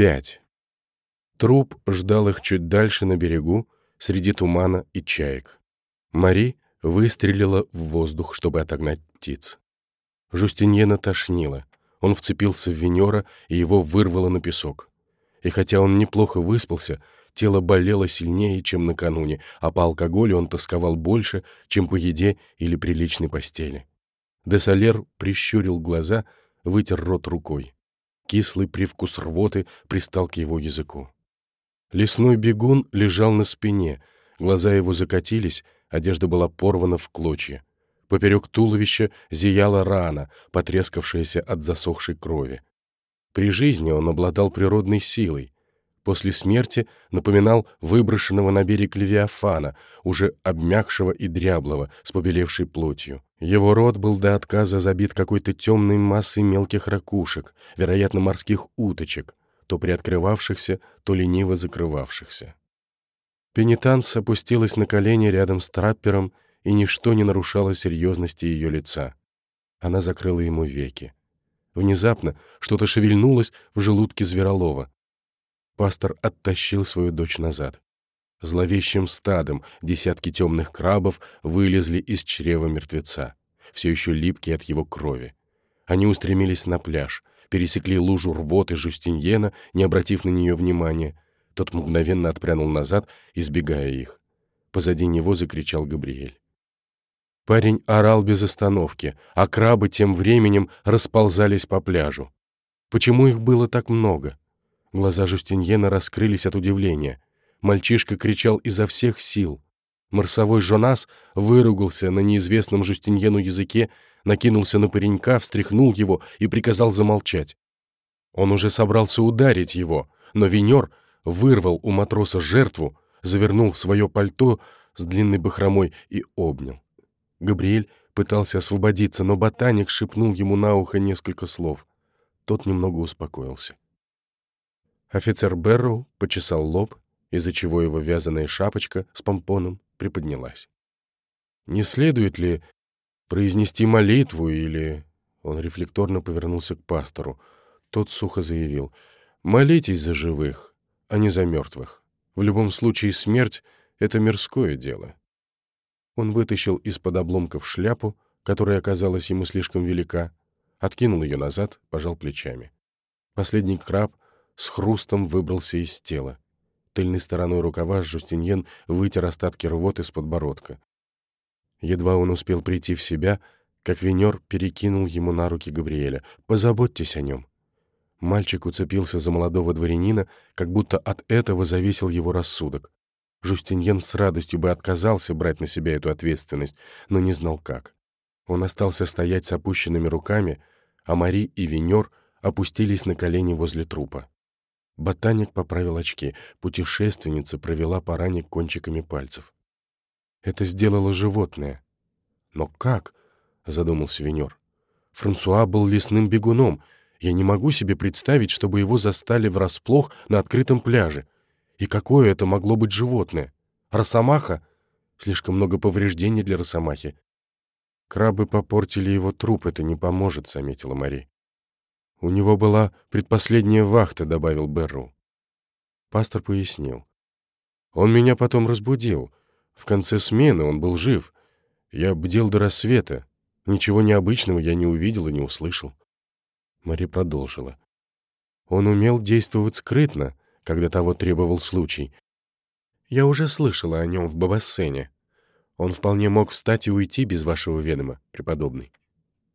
5. Труп ждал их чуть дальше на берегу, среди тумана и чаек. Мари выстрелила в воздух, чтобы отогнать птиц. Жустиньена тошнило. Он вцепился в Венера, и его вырвало на песок. И хотя он неплохо выспался, тело болело сильнее, чем накануне, а по алкоголю он тосковал больше, чем по еде или приличной постели. Десалер прищурил глаза, вытер рот рукой. Кислый привкус рвоты пристал к его языку. Лесной бегун лежал на спине, глаза его закатились, одежда была порвана в клочья. Поперек туловища зияла рана, потрескавшаяся от засохшей крови. При жизни он обладал природной силой. После смерти напоминал выброшенного на берег Левиафана, уже обмякшего и дряблого, с побелевшей плотью. Его рот был до отказа забит какой-то темной массой мелких ракушек, вероятно, морских уточек, то приоткрывавшихся, то лениво закрывавшихся. Пенитанс опустилась на колени рядом с траппером и ничто не нарушало серьезности ее лица. Она закрыла ему веки. Внезапно что-то шевельнулось в желудке Зверолова. Пастор оттащил свою дочь назад. Зловещим стадом десятки темных крабов вылезли из чрева мертвеца, все еще липкие от его крови. Они устремились на пляж, пересекли лужу рвоты Жустиньена, не обратив на нее внимания. Тот мгновенно отпрянул назад, избегая их. Позади него закричал Габриэль. Парень орал без остановки, а крабы тем временем расползались по пляжу. Почему их было так много? Глаза Жустиньена раскрылись от удивления. Мальчишка кричал изо всех сил. Марсовой Жонас выругался на неизвестном Жустиньену языке, накинулся на паренька, встряхнул его и приказал замолчать. Он уже собрался ударить его, но Венер вырвал у матроса жертву, завернул в свое пальто с длинной бахромой и обнял. Габриэль пытался освободиться, но ботаник шепнул ему на ухо несколько слов. Тот немного успокоился. Офицер Берроу почесал лоб, из-за чего его вязаная шапочка с помпоном приподнялась. «Не следует ли произнести молитву или...» Он рефлекторно повернулся к пастору. Тот сухо заявил. «Молитесь за живых, а не за мертвых. В любом случае смерть — это мирское дело». Он вытащил из-под обломков шляпу, которая оказалась ему слишком велика, откинул ее назад, пожал плечами. Последний краб с хрустом выбрался из тела. Тыльной стороной рукава Жустиньен вытер остатки рвоты с подбородка. Едва он успел прийти в себя, как Венер перекинул ему на руки Габриэля. «Позаботьтесь о нем». Мальчик уцепился за молодого дворянина, как будто от этого зависел его рассудок. Жустиньен с радостью бы отказался брать на себя эту ответственность, но не знал как. Он остался стоять с опущенными руками, а Мари и Венер опустились на колени возле трупа. Ботаник поправил очки, путешественница провела по кончиками пальцев. Это сделало животное. «Но как?» — задумался Венер. «Франсуа был лесным бегуном. Я не могу себе представить, чтобы его застали врасплох на открытом пляже. И какое это могло быть животное? Росомаха? Слишком много повреждений для росомахи. Крабы попортили его труп, это не поможет, заметила Мари. У него была предпоследняя вахта, добавил Берру. Пастор пояснил. Он меня потом разбудил. В конце смены он был жив. Я бдел до рассвета. Ничего необычного я не увидел и не услышал. Мари продолжила. Он умел действовать скрытно, когда того требовал случай. Я уже слышала о нем в Бабассене. Он вполне мог встать и уйти без вашего ведома, преподобный.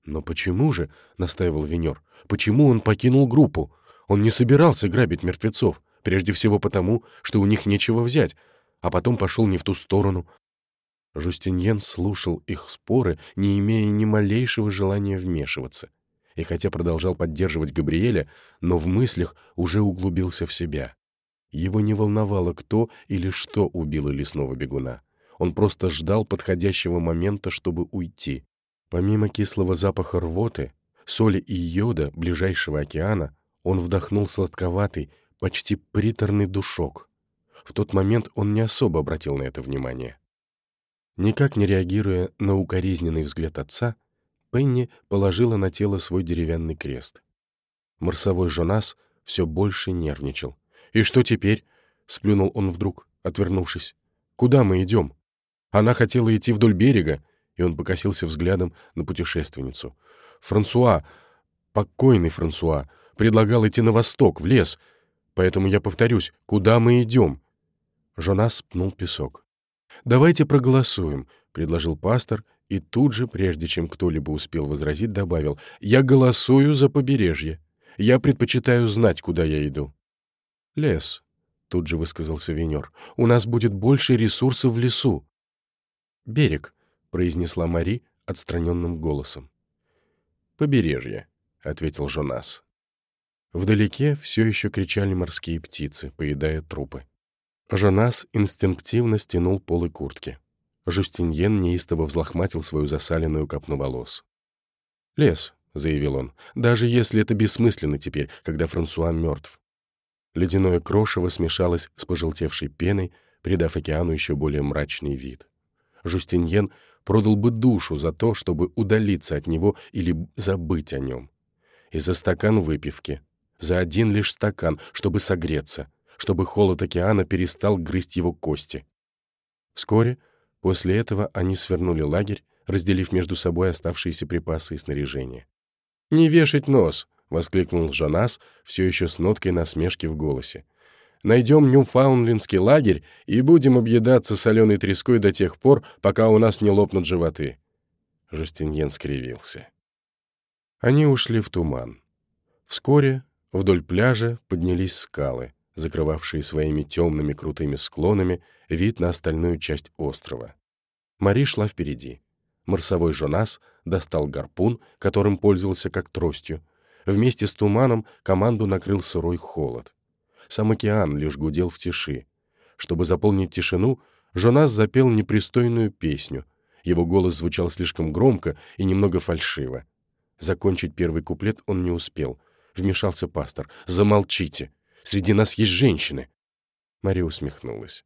«Но почему же?» — настаивал Венер. «Почему он покинул группу? Он не собирался грабить мертвецов, прежде всего потому, что у них нечего взять, а потом пошел не в ту сторону». Жустиньен слушал их споры, не имея ни малейшего желания вмешиваться и хотя продолжал поддерживать Габриэля, но в мыслях уже углубился в себя. Его не волновало, кто или что убило лесного бегуна. Он просто ждал подходящего момента, чтобы уйти. Помимо кислого запаха рвоты, соли и йода ближайшего океана, он вдохнул сладковатый, почти приторный душок. В тот момент он не особо обратил на это внимание. Никак не реагируя на укоризненный взгляд отца, Пенни положила на тело свой деревянный крест. Марсовой Жонас все больше нервничал. «И что теперь?» — сплюнул он вдруг, отвернувшись. «Куда мы идем?» Она хотела идти вдоль берега, и он покосился взглядом на путешественницу. «Франсуа, покойный Франсуа, предлагал идти на восток, в лес. Поэтому я повторюсь, куда мы идем?» Жонас пнул песок. «Давайте проголосуем», — предложил пастор, и тут же, прежде чем кто-либо успел возразить, добавил, «Я голосую за побережье. Я предпочитаю знать, куда я иду». «Лес», — тут же высказался Венер, — «у нас будет больше ресурсов в лесу». «Берег», — произнесла Мари отстраненным голосом. «Побережье», — ответил Жонас. Вдалеке все еще кричали морские птицы, поедая трупы. Жонас инстинктивно стянул полы куртки. Жустиньен неистово взлохматил свою засаленную копну волос. «Лес», — заявил он, — «даже если это бессмысленно теперь, когда Франсуа мертв». Ледяное крошево смешалось с пожелтевшей пеной, придав океану еще более мрачный вид. Жустиньен продал бы душу за то, чтобы удалиться от него или забыть о нем. И за стакан выпивки, за один лишь стакан, чтобы согреться, чтобы холод океана перестал грызть его кости. Вскоре после этого они свернули лагерь, разделив между собой оставшиеся припасы и снаряжение. «Не вешать нос!» — воскликнул Жонас, все еще с ноткой насмешки в голосе. «Найдем Ньюфаунлендский лагерь и будем объедаться соленой треской до тех пор, пока у нас не лопнут животы». Жустиньен скривился. Они ушли в туман. Вскоре вдоль пляжа поднялись скалы закрывавшие своими темными крутыми склонами вид на остальную часть острова. Мари шла впереди. Марсовой Жонас достал гарпун, которым пользовался как тростью. Вместе с туманом команду накрыл сырой холод. Сам океан лишь гудел в тиши. Чтобы заполнить тишину, Жонас запел непристойную песню. Его голос звучал слишком громко и немного фальшиво. Закончить первый куплет он не успел. Вмешался пастор. «Замолчите! Среди нас есть женщины!» Мария усмехнулась.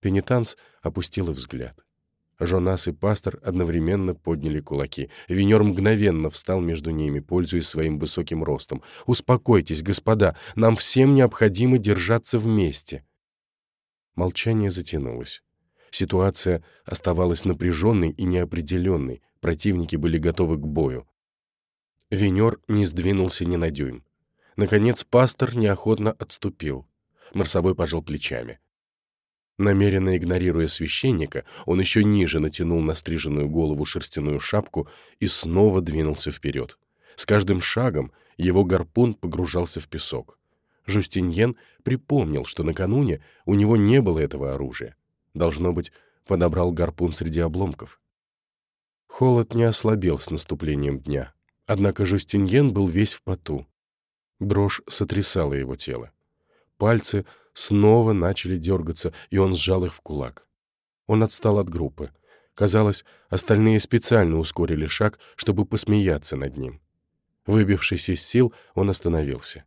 Пенитанс опустила взгляд. Жонас и пастор одновременно подняли кулаки. Венер мгновенно встал между ними, пользуясь своим высоким ростом. «Успокойтесь, господа, нам всем необходимо держаться вместе». Молчание затянулось. Ситуация оставалась напряженной и неопределенной, противники были готовы к бою. Венер не сдвинулся ни на дюйм. Наконец пастор неохотно отступил. Марсовой пожал плечами. Намеренно игнорируя священника, он еще ниже натянул на стриженную голову шерстяную шапку и снова двинулся вперед. С каждым шагом его гарпун погружался в песок. Жустиньен припомнил, что накануне у него не было этого оружия. Должно быть, подобрал гарпун среди обломков. Холод не ослабел с наступлением дня, однако Жустиньен был весь в поту. Дрожь сотрясала его тело. Пальцы снова начали дергаться, и он сжал их в кулак. Он отстал от группы. Казалось, остальные специально ускорили шаг, чтобы посмеяться над ним. Выбившись из сил, он остановился.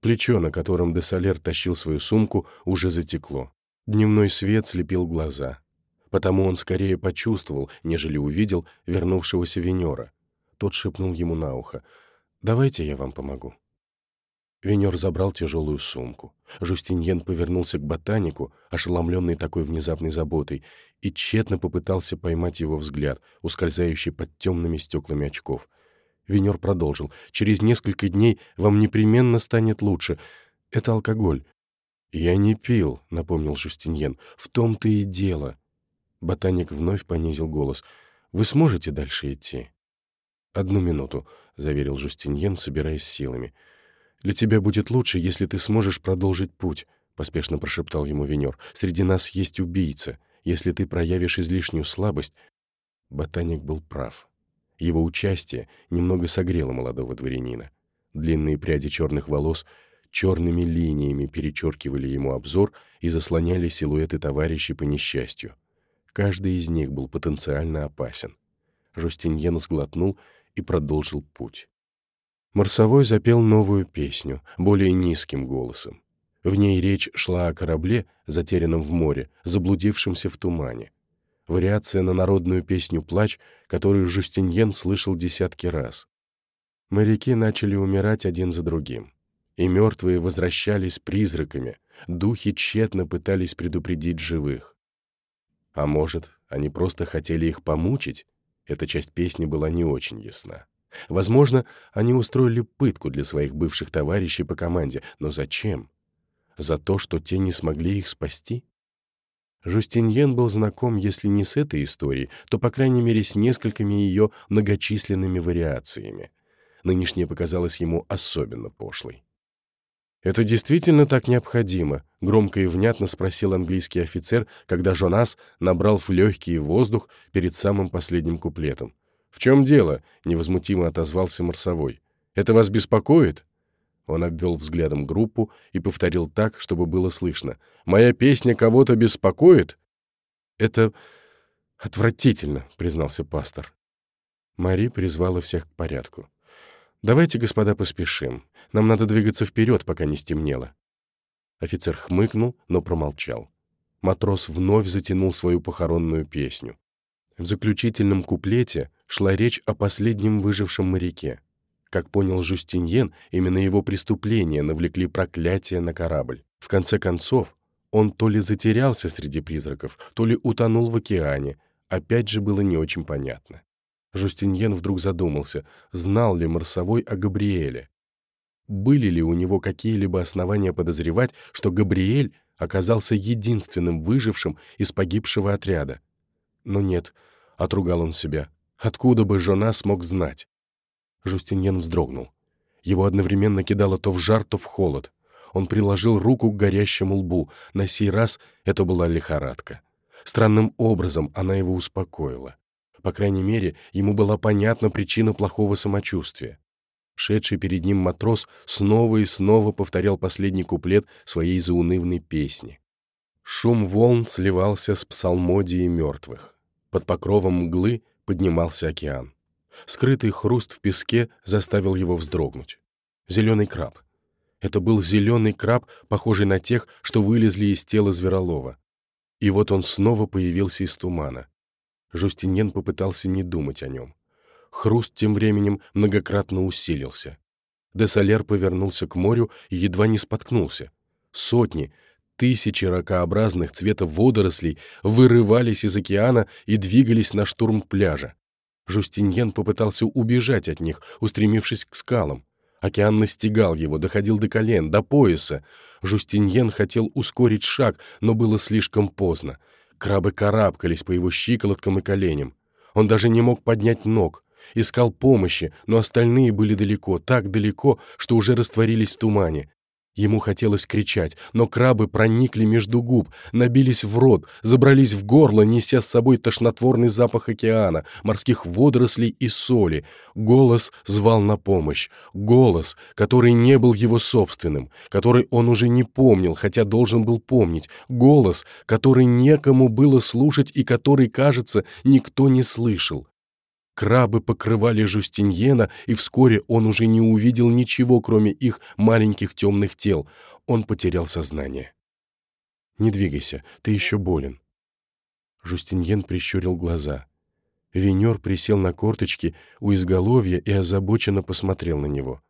Плечо, на котором Десалер тащил свою сумку, уже затекло. Дневной свет слепил глаза. Потому он скорее почувствовал, нежели увидел вернувшегося Венера. Тот шепнул ему на ухо. «Давайте я вам помогу». Венер забрал тяжелую сумку. Жустиньен повернулся к ботанику, ошеломленный такой внезапной заботой, и тщетно попытался поймать его взгляд, ускользающий под темными стеклами очков. Венер продолжил. «Через несколько дней вам непременно станет лучше. Это алкоголь». «Я не пил», — напомнил Жустиньен. «В том-то и дело». Ботаник вновь понизил голос. «Вы сможете дальше идти?» «Одну минуту», — заверил Жустиньен, собираясь силами. «Для тебя будет лучше, если ты сможешь продолжить путь», — поспешно прошептал ему Венер. «Среди нас есть убийца. Если ты проявишь излишнюю слабость...» Ботаник был прав. Его участие немного согрело молодого дворянина. Длинные пряди черных волос черными линиями перечеркивали ему обзор и заслоняли силуэты товарищей по несчастью. Каждый из них был потенциально опасен. Жустиньен сглотнул и продолжил путь. Марсовой запел новую песню, более низким голосом. В ней речь шла о корабле, затерянном в море, заблудившемся в тумане. Вариация на народную песню «Плач», которую Жустиньен слышал десятки раз. Моряки начали умирать один за другим. и мертвые возвращались призраками, духи тщетно пытались предупредить живых. А может, они просто хотели их помучить? Эта часть песни была не очень ясна. Возможно, они устроили пытку для своих бывших товарищей по команде, но зачем? За то, что те не смогли их спасти? Жустиньен был знаком, если не с этой историей, то, по крайней мере, с несколькими ее многочисленными вариациями. Нынешняя показалась ему особенно пошлой. «Это действительно так необходимо?» — громко и внятно спросил английский офицер, когда Жонас набрал в легкий воздух перед самым последним куплетом. «В чем дело?» — невозмутимо отозвался Марсовой. «Это вас беспокоит?» Он обвел взглядом группу и повторил так, чтобы было слышно. «Моя песня кого-то беспокоит?» «Это отвратительно», — признался пастор. Мари призвала всех к порядку. «Давайте, господа, поспешим. Нам надо двигаться вперед, пока не стемнело». Офицер хмыкнул, но промолчал. Матрос вновь затянул свою похоронную песню. В заключительном куплете шла речь о последнем выжившем моряке. Как понял Жустиньен, именно его преступления навлекли проклятие на корабль. В конце концов, он то ли затерялся среди призраков, то ли утонул в океане. Опять же было не очень понятно. Жустиньен вдруг задумался, знал ли Марсовой о Габриэле. Были ли у него какие-либо основания подозревать, что Габриэль оказался единственным выжившим из погибшего отряда? Но нет, отругал он себя. Откуда бы жена смог знать? Жустиньен вздрогнул. Его одновременно кидало то в жар, то в холод. Он приложил руку к горящему лбу. На сей раз это была лихорадка. Странным образом она его успокоила. По крайней мере, ему была понятна причина плохого самочувствия. Шедший перед ним матрос снова и снова повторял последний куплет своей заунывной песни. Шум волн сливался с псалмодией мертвых. Под покровом мглы поднимался океан. Скрытый хруст в песке заставил его вздрогнуть. Зеленый краб. Это был зеленый краб, похожий на тех, что вылезли из тела Зверолова. И вот он снова появился из тумана. Жустиньен попытался не думать о нем. Хруст тем временем многократно усилился. Десалер повернулся к морю и едва не споткнулся. Сотни, тысячи ракообразных цвета водорослей вырывались из океана и двигались на штурм пляжа. Жустиньен попытался убежать от них, устремившись к скалам. Океан настигал его, доходил до колен, до пояса. Жустиньен хотел ускорить шаг, но было слишком поздно. Крабы карабкались по его щиколоткам и коленям. Он даже не мог поднять ног. Искал помощи, но остальные были далеко, так далеко, что уже растворились в тумане. Ему хотелось кричать, но крабы проникли между губ, набились в рот, забрались в горло, неся с собой тошнотворный запах океана, морских водорослей и соли. Голос звал на помощь. Голос, который не был его собственным, который он уже не помнил, хотя должен был помнить. Голос, который некому было слушать и который, кажется, никто не слышал. Крабы покрывали Жустиньена, и вскоре он уже не увидел ничего, кроме их маленьких темных тел. Он потерял сознание. «Не двигайся, ты еще болен». Жустиньен прищурил глаза. Венер присел на корточки у изголовья и озабоченно посмотрел на него.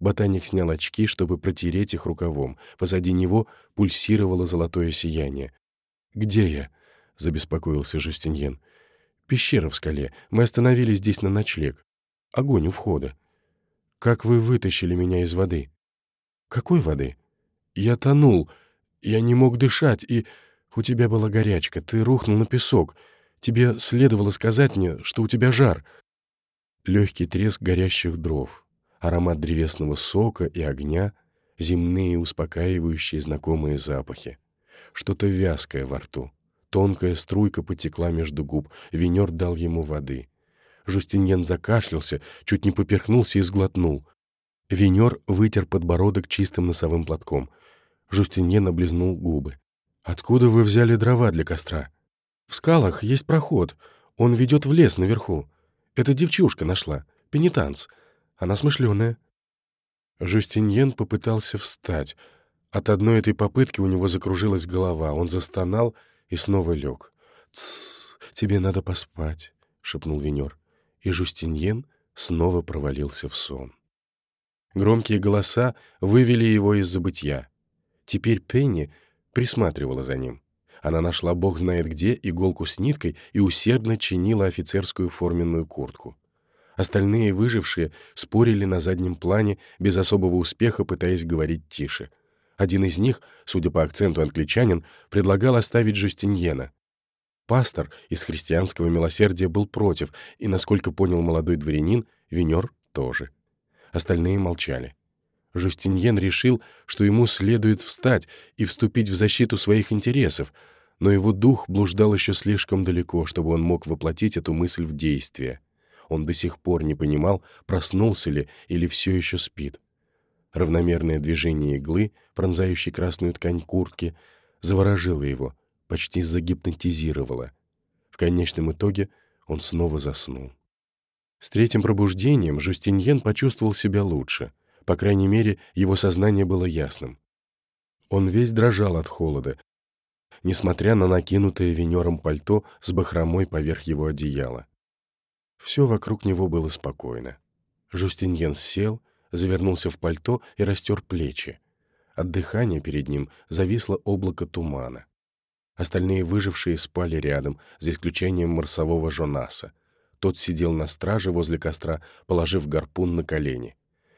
Ботаник снял очки, чтобы протереть их рукавом. Позади него пульсировало золотое сияние. «Где я?» — забеспокоился Жустиньен. Пещера в скале. Мы остановились здесь на ночлег. Огонь у входа. Как вы вытащили меня из воды? Какой воды? Я тонул. Я не мог дышать, и... У тебя была горячка, ты рухнул на песок. Тебе следовало сказать мне, что у тебя жар. Легкий треск горящих дров, аромат древесного сока и огня, земные успокаивающие знакомые запахи. Что-то вязкое во рту. Тонкая струйка потекла между губ. Венер дал ему воды. Жустиньен закашлялся, чуть не поперхнулся и сглотнул. Венер вытер подбородок чистым носовым платком. Жустиньен облизнул губы. «Откуда вы взяли дрова для костра?» «В скалах есть проход. Он ведет в лес наверху. Эта девчушка нашла. Пенитанс. Она смышленая». Жустиньен попытался встать. От одной этой попытки у него закружилась голова. Он застонал и снова лег. «Тссс, тебе надо поспать», — шепнул Венер. И Жустиньен снова провалился в сон. Громкие голоса вывели его из забытья. Теперь Пенни присматривала за ним. Она нашла бог знает где иголку с ниткой и усердно чинила офицерскую форменную куртку. Остальные выжившие спорили на заднем плане, без особого успеха пытаясь говорить тише. Один из них, судя по акценту англичанин, предлагал оставить Жустиньена. Пастор из христианского милосердия был против, и, насколько понял молодой дворянин, Венер тоже. Остальные молчали. Жустиньен решил, что ему следует встать и вступить в защиту своих интересов, но его дух блуждал еще слишком далеко, чтобы он мог воплотить эту мысль в действие. Он до сих пор не понимал, проснулся ли или все еще спит. Равномерное движение иглы, пронзающей красную ткань куртки, заворожило его, почти загипнотизировало. В конечном итоге он снова заснул. С третьим пробуждением Жустиньен почувствовал себя лучше. По крайней мере, его сознание было ясным. Он весь дрожал от холода, несмотря на накинутое венером пальто с бахромой поверх его одеяла. Все вокруг него было спокойно. Жустиньен сел, завернулся в пальто и растер плечи. От дыхания перед ним зависло облако тумана. Остальные выжившие спали рядом, за исключением марсового Жонаса. Тот сидел на страже возле костра, положив гарпун на колени.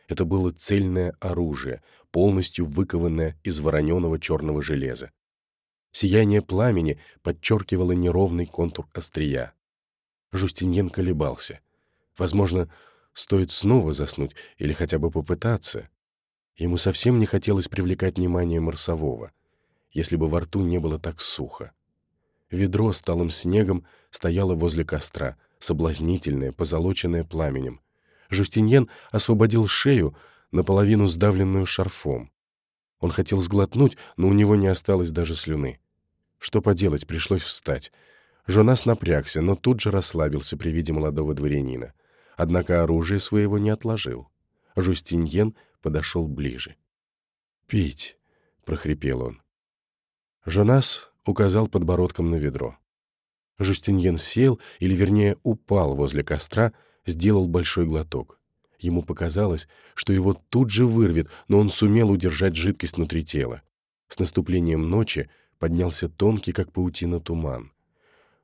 Это было цельное оружие, полностью выкованное из вороненого черного железа. Сияние пламени подчеркивало неровный контур острия. Жустиньен колебался. Возможно, стоит снова заснуть или хотя бы попытаться. Ему совсем не хотелось привлекать внимание марсового, если бы во рту не было так сухо. Ведро с талым снегом стояло возле костра, соблазнительное, позолоченное пламенем. Жустиньен освободил шею, наполовину сдавленную шарфом. Он хотел сглотнуть, но у него не осталось даже слюны. Что поделать, пришлось встать — Жонас напрягся, но тут же расслабился при виде молодого дворянина. Однако оружие своего не отложил. Жустиньен подошел ближе. «Пить!» — прохрипел он. Жонас указал подбородком на ведро. Жустиньен сел, или вернее упал возле костра, сделал большой глоток. Ему показалось, что его тут же вырвет, но он сумел удержать жидкость внутри тела. С наступлением ночи поднялся тонкий, как паутина, туман.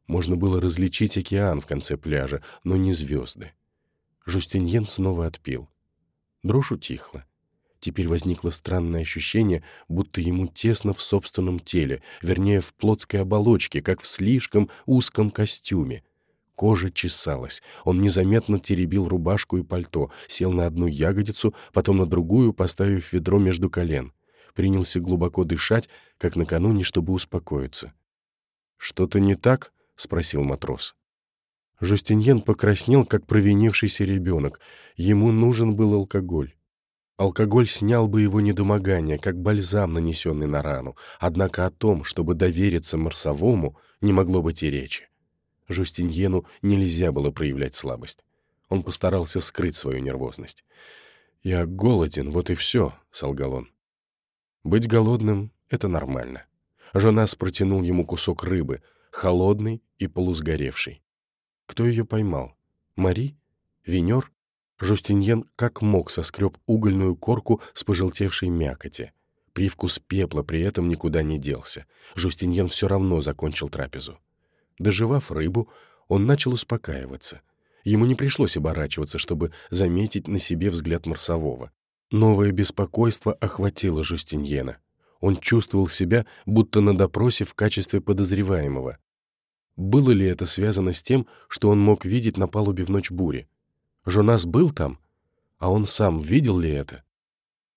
Можно было различить океан в конце пляжа, но не звезды. Жустиньен снова отпил. Дрожь утихла. Теперь возникло странное ощущение, будто ему тесно в собственном теле, вернее, в плотской оболочке, как в слишком узком костюме. Кожа чесалась. Он незаметно теребил рубашку и пальто, сел на одну ягодицу, потом на другую, поставив ведро между колен. Принялся глубоко дышать, как накануне, чтобы успокоиться. «Что-то не так?» — спросил матрос. Жустиньен покраснел, как провинившийся ребенок. Ему нужен был алкоголь. Алкоголь снял бы его недомогание, как бальзам, нанесенный на рану. Однако о том, чтобы довериться Марсовому, не могло быть и речи. Жустиньену нельзя было проявлять слабость. Он постарался скрыть свою нервозность. «Я голоден, вот и все», — солгал он. «Быть голодным — это нормально». Жонас протянул ему кусок рыбы — холодный и полусгоревший. Кто ее поймал? Мари? Венер? Жустиньен как мог соскреб угольную корку с пожелтевшей мякоти. Привкус пепла при этом никуда не делся. Жустиньен все равно закончил трапезу. Доживав рыбу, он начал успокаиваться. Ему не пришлось оборачиваться, чтобы заметить на себе взгляд Марсового. Новое беспокойство охватило Жустиньена. Он чувствовал себя, будто на допросе в качестве подозреваемого. Было ли это связано с тем, что он мог видеть на палубе в ночь бури? Жонас был там? А он сам видел ли это?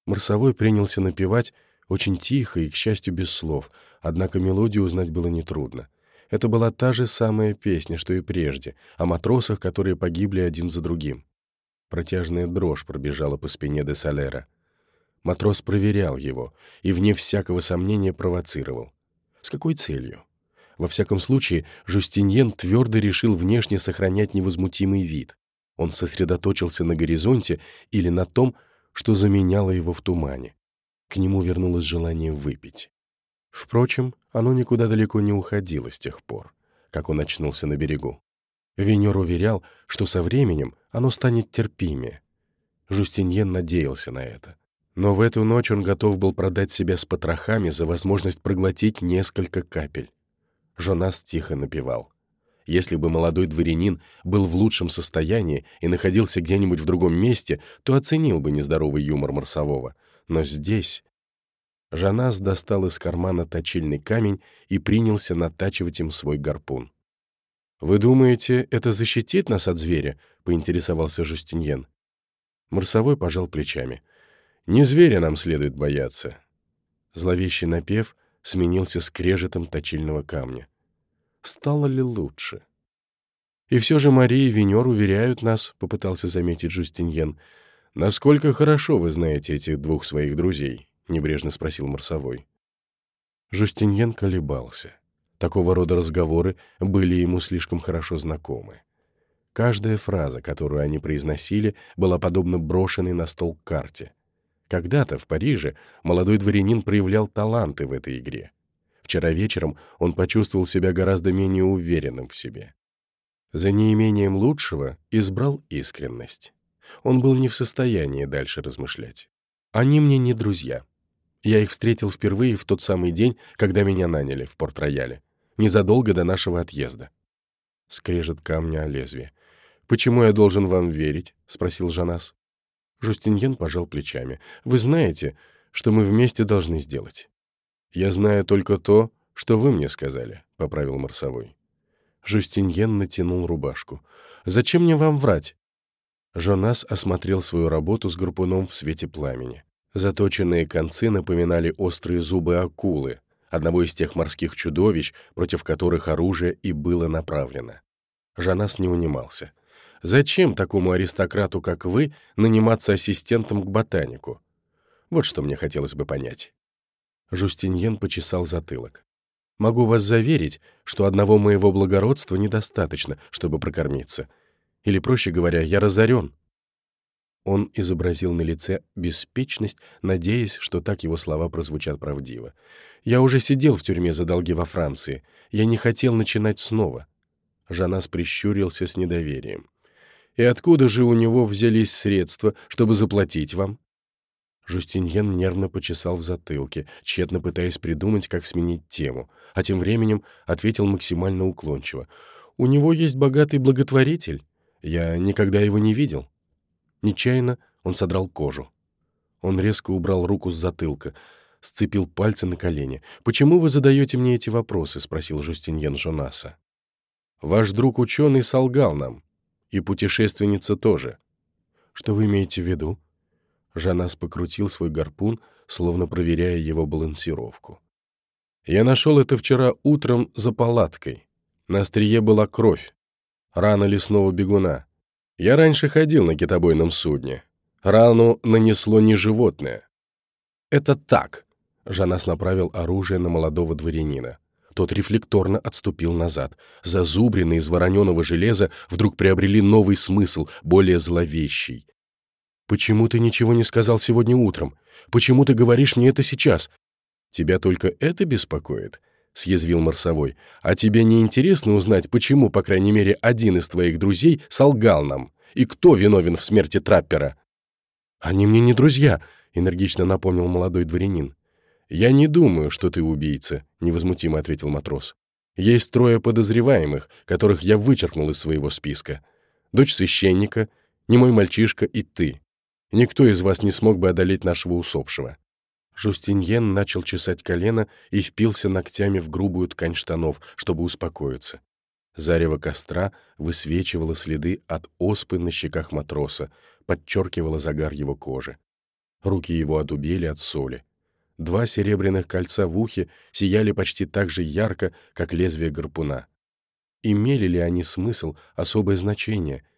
Марсовой принялся напевать очень тихо и, к счастью, без слов, однако мелодию узнать было нетрудно. Это была та же самая песня, что и прежде, о матросах, которые погибли один за другим. Протяжная дрожь пробежала по спине де Солера. Матрос проверял его и, вне всякого сомнения, провоцировал. С какой целью? Во всяком случае, Жустиньен твердо решил внешне сохранять невозмутимый вид. Он сосредоточился на горизонте или на том, что заменяло его в тумане. К нему вернулось желание выпить. Впрочем, оно никуда далеко не уходило с тех пор, как он очнулся на берегу. Венер уверял, что со временем оно станет терпимее. Жустиньен надеялся на это. Но в эту ночь он готов был продать себя с потрохами за возможность проглотить несколько капель. Жонас тихо напевал. Если бы молодой дворянин был в лучшем состоянии и находился где-нибудь в другом месте, то оценил бы нездоровый юмор Марсового. Но здесь... Жанас достал из кармана точильный камень и принялся натачивать им свой гарпун. «Вы думаете, это защитит нас от зверя?» — поинтересовался Жустиньен. Марсовой пожал плечами. «Не зверя нам следует бояться». Зловещий напев сменился скрежетом точильного камня. Стало ли лучше? «И все же Мария и Венер уверяют нас», — попытался заметить Жустиньен. «Насколько хорошо вы знаете этих двух своих друзей?» — небрежно спросил Марсовой. Жустиньен колебался. Такого рода разговоры были ему слишком хорошо знакомы. Каждая фраза, которую они произносили, была подобна брошенной на стол карте. Когда-то в Париже молодой дворянин проявлял таланты в этой игре. Вчера вечером он почувствовал себя гораздо менее уверенным в себе. За неимением лучшего избрал искренность. Он был не в состоянии дальше размышлять. Они мне не друзья. Я их встретил впервые в тот самый день, когда меня наняли в Порт-Рояле, незадолго до нашего отъезда. Скрежет камня о лезвие. «Почему я должен вам верить?» — спросил Жанас. Жустиньен пожал плечами. «Вы знаете, что мы вместе должны сделать. «Я знаю только то, что вы мне сказали», — поправил Марсовой. Жустиньен натянул рубашку. «Зачем мне вам врать?» Жонас осмотрел свою работу с гарпуном в свете пламени. Заточенные концы напоминали острые зубы акулы, одного из тех морских чудовищ, против которых оружие и было направлено. Жонас не унимался. «Зачем такому аристократу, как вы, наниматься ассистентом к ботанику? Вот что мне хотелось бы понять». Жустиньен почесал затылок. «Могу вас заверить, что одного моего благородства недостаточно, чтобы прокормиться. Или, проще говоря, я разорен». Он изобразил на лице беспечность, надеясь, что так его слова прозвучат правдиво. «Я уже сидел в тюрьме за долги во Франции. Я не хотел начинать снова». Жанас прищурился с недоверием. «И откуда же у него взялись средства, чтобы заплатить вам?» Жустиньен нервно почесал в затылке, тщетно пытаясь придумать, как сменить тему, а тем временем ответил максимально уклончиво. «У него есть богатый благотворитель. Я никогда его не видел». Нечаянно он содрал кожу. Он резко убрал руку с затылка, сцепил пальцы на колени. «Почему вы задаете мне эти вопросы?» — спросил Жустиньен Жонаса. «Ваш друг-ученый солгал нам. И путешественница тоже». «Что вы имеете в виду?» Жанас покрутил свой гарпун, словно проверяя его балансировку. «Я нашел это вчера утром за палаткой. На острие была кровь. Рана лесного бегуна. Я раньше ходил на китобойном судне. Рану нанесло не животное». «Это так», — Жанас направил оружие на молодого дворянина. Тот рефлекторно отступил назад. Зазубрины из вороненого железа вдруг приобрели новый смысл, более зловещий. «Почему ты ничего не сказал сегодня утром? Почему ты говоришь мне это сейчас?» «Тебя только это беспокоит?» — съязвил Марсовой. «А тебе не интересно узнать, почему, по крайней мере, один из твоих друзей солгал нам? И кто виновен в смерти траппера?» «Они мне не друзья», — энергично напомнил молодой дворянин. «Я не думаю, что ты убийца», — невозмутимо ответил матрос. «Есть трое подозреваемых, которых я вычеркнул из своего списка. Дочь священника, не мой мальчишка и ты. Никто из вас не смог бы одолеть нашего усопшего». Жустиньен начал чесать колено и впился ногтями в грубую ткань штанов, чтобы успокоиться. Зарево костра высвечивало следы от оспы на щеках матроса, подчеркивало загар его кожи. Руки его одубели от соли. Два серебряных кольца в ухе сияли почти так же ярко, как лезвие гарпуна. Имели ли они смысл, особое значение —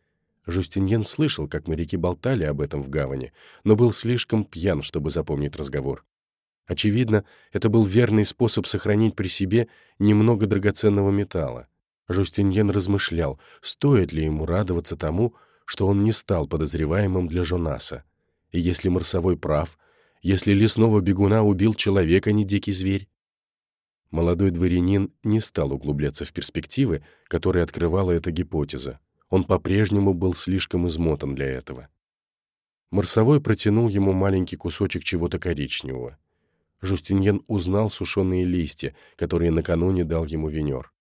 Жустиньен слышал, как моряки болтали об этом в гавани, но был слишком пьян, чтобы запомнить разговор. Очевидно, это был верный способ сохранить при себе немного драгоценного металла. Жустиньен размышлял, стоит ли ему радоваться тому, что он не стал подозреваемым для Жонаса. И если Марсовой прав, если лесного бегуна убил человек, а не дикий зверь? Молодой дворянин не стал углубляться в перспективы, которые открывала эта гипотеза. Он по-прежнему был слишком измотан для этого. Марсовой протянул ему маленький кусочек чего-то коричневого. Жустиньен узнал сушеные листья, которые накануне дал ему венер.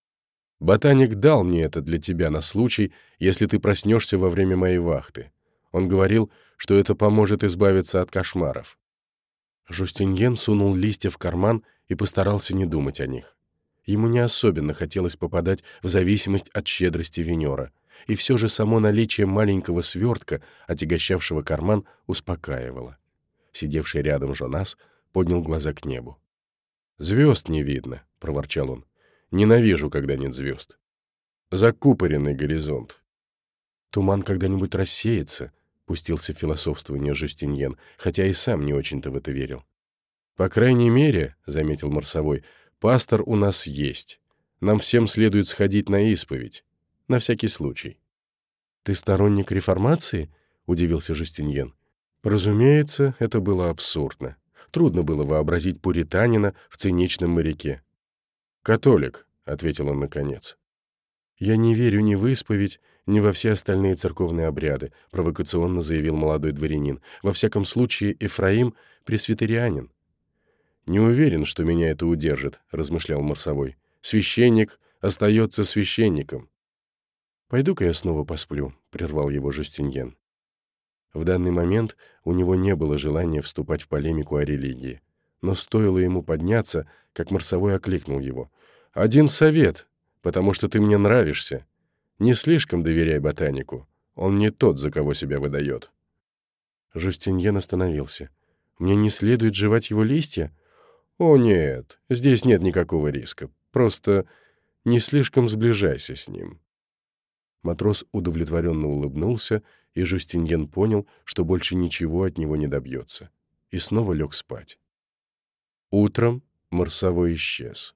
«Ботаник дал мне это для тебя на случай, если ты проснешься во время моей вахты. Он говорил, что это поможет избавиться от кошмаров». Жустиньен сунул листья в карман и постарался не думать о них. Ему не особенно хотелось попадать в зависимость от щедрости Венера, и все же само наличие маленького свертка, отягощавшего карман, успокаивало. Сидевший рядом Жонас поднял глаза к небу. «Звезд не видно», — проворчал он. «Ненавижу, когда нет звезд. Закупоренный горизонт». «Туман когда-нибудь рассеется», — пустился в философствование Жустиньен, хотя и сам не очень-то в это верил. «По крайней мере», — заметил Марсовой, — «пастор у нас есть. Нам всем следует сходить на исповедь. На всякий случай». «Ты сторонник реформации?» — удивился Жустиньен. Разумеется, это было абсурдно. Трудно было вообразить пуританина в циничном моряке. «Католик», — ответил он наконец. «Я не верю ни в исповедь, ни во все остальные церковные обряды», — провокационно заявил молодой дворянин. «Во всяком случае, Ефраим — пресвитерианин». «Не уверен, что меня это удержит», — размышлял Марсовой. «Священник остается священником». «Пойду-ка я снова посплю», — прервал его Жустиньен. В данный момент у него не было желания вступать в полемику о религии. Но стоило ему подняться, как Марсовой окликнул его. «Один совет, потому что ты мне нравишься. Не слишком доверяй ботанику. Он не тот, за кого себя выдает». Жустиньен остановился. «Мне не следует жевать его листья?» «О, нет, здесь нет никакого риска. Просто не слишком сближайся с ним». Матрос удовлетворенно улыбнулся, и Жустиньен понял, что больше ничего от него не добьется, и снова лег спать. Утром Марсовой исчез.